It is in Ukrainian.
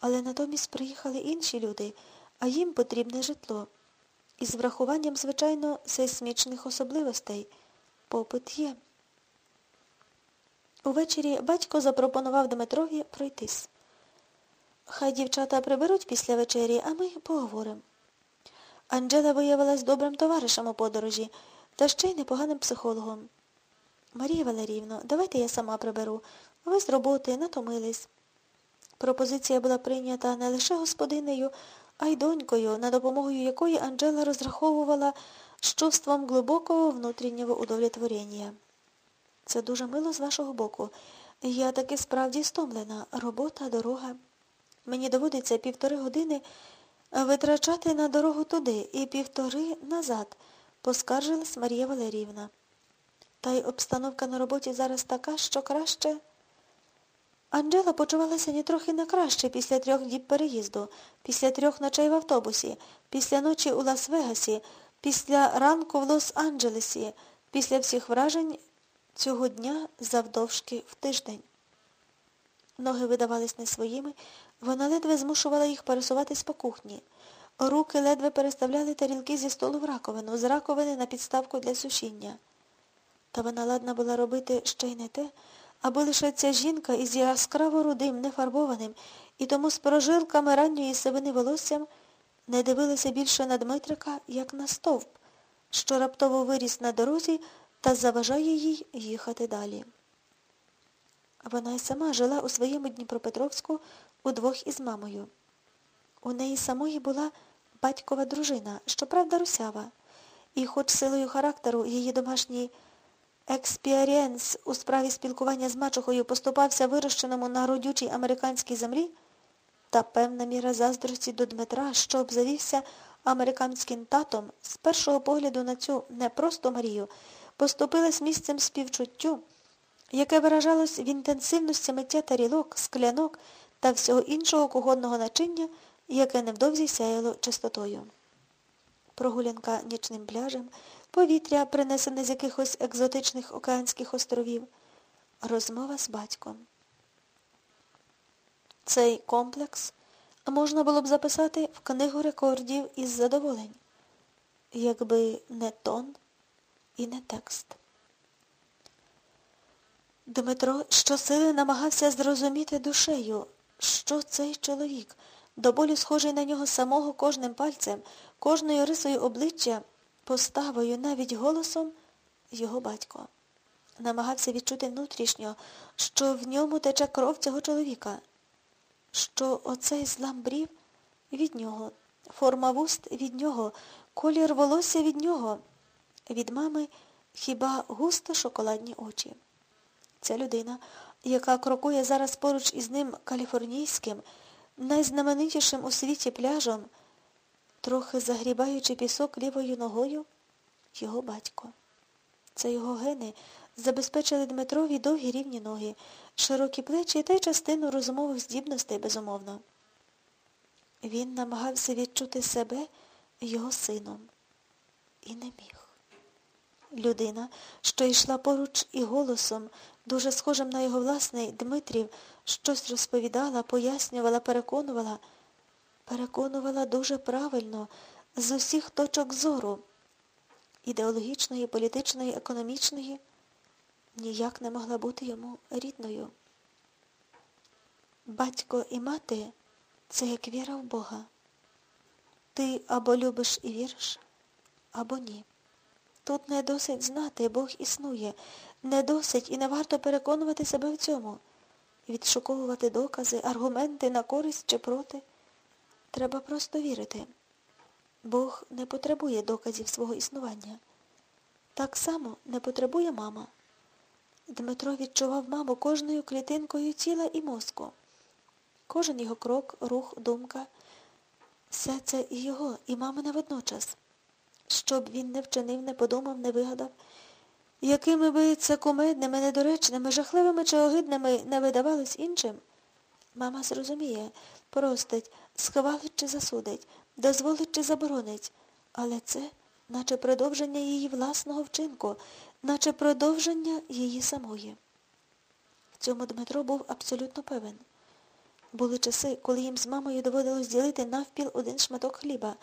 Але натомість приїхали інші люди, а їм потрібне житло. Із врахуванням, звичайно, сейсмічних особливостей. Попит є. Увечері батько запропонував Дмитрові пройтись. Хай дівчата приберуть після вечері, а ми поговоримо. Анджела виявилась добрим товаришем у подорожі та ще й непоганим психологом. Марія Валеріївна, давайте я сама приберу. Ви з роботи натомились. Пропозиція була прийнята не лише господинею, а й донькою, на допомогою якої Анджела розраховувала з чувством глибокого внутрішнього удовлетворення. Це дуже мило з вашого боку. Я таки справді стомлена. Робота, дорога. Мені доводиться півтори години витрачати на дорогу туди і півтори назад, поскаржилась Марія Валеріївна. Та й обстановка на роботі зараз така, що краще. Анджела почувалася нітрохи не краще після трьох діб переїзду, після трьох ночей в автобусі, після ночі у Лас-Вегасі, після ранку в Лос-Анджелесі, після всіх вражень цього дня завдовжки в тиждень. Ноги видавались не своїми, вона ледве змушувала їх пересуватись по кухні. Руки ледве переставляли тарілки зі столу в раковину, з раковини на підставку для сушіння. Та вона ладна була робити ще й не те, аби лише ця жінка із яскраво рудим, нефарбованим і тому з прожилками ранньої сивини волоссям не дивилася більше на Дмитрика, як на стовп, що раптово виріс на дорозі та заважає їй їхати далі. Вона й сама жила у своєму Дніпропетровську удвох із мамою. У неї самої була батькова дружина, щоправда, русява, і хоч силою характеру її домашній experience у справі спілкування з мачухою поступався вирощеному на родючій американській землі, та певна міра заздрості до Дмитра, що обзавівся американським татом, з першого погляду на цю не просто Марію, поступилась місцем співчуттю, яке виражалось в інтенсивності миття тарілок, склянок та всього іншого кухонного начиння, яке невдовзі сяяло чистотою. Прогулянка нічним пляжем, повітря, принесене з якихось екзотичних океанських островів, розмова з батьком. Цей комплекс можна було б записати в книгу рекордів із задоволень, якби не тон і не текст. Дмитро щосили намагався зрозуміти душею, що цей чоловік, до болю схожий на нього самого кожним пальцем, кожною рисою обличчя, поставою, навіть голосом, його батько. Намагався відчути внутрішньо, що в ньому тече кров цього чоловіка, що оцей злам брів від нього, форма вуст від нього, колір волосся від нього, від мами хіба густо шоколадні очі. Ця людина, яка крокує зараз поруч із ним каліфорнійським, найзнаменитішим у світі пляжом, трохи загрібаючи пісок лівою ногою, його батько. Це його гени забезпечили Дмитрові довгі рівні ноги, широкі плечі та й частину розумових здібностей, безумовно. Він намагався відчути себе його сином і не міг. Людина, що йшла поруч і голосом, дуже схожим на його власний Дмитрів, щось розповідала, пояснювала, переконувала, переконувала дуже правильно, з усіх точок зору, ідеологічної, політичної, економічної, ніяк не могла бути йому рідною. Батько і мати це як віра в Бога. Ти або любиш і віриш, або ні. Тут не досить знати, Бог існує, не досить і не варто переконувати себе в цьому. Відшуковувати докази, аргументи на користь чи проти. Треба просто вірити. Бог не потребує доказів свого існування. Так само не потребує мама. Дмитро відчував маму кожною клітинкою тіла і мозку. Кожен його крок, рух, думка. Все це і його, і мамина водночас. Щоб він не вчинив, не подумав, не вигадав, якими би це кумедними, недоречними, жахливими чи огидними не видавалось іншим, мама зрозуміє, простить, схвалить чи засудить, дозволить чи заборонить, але це наче продовження її власного вчинку, наче продовження її самої. В цьому Дмитро був абсолютно певен. Були часи, коли їм з мамою доводилось ділити навпіл один шматок хліба,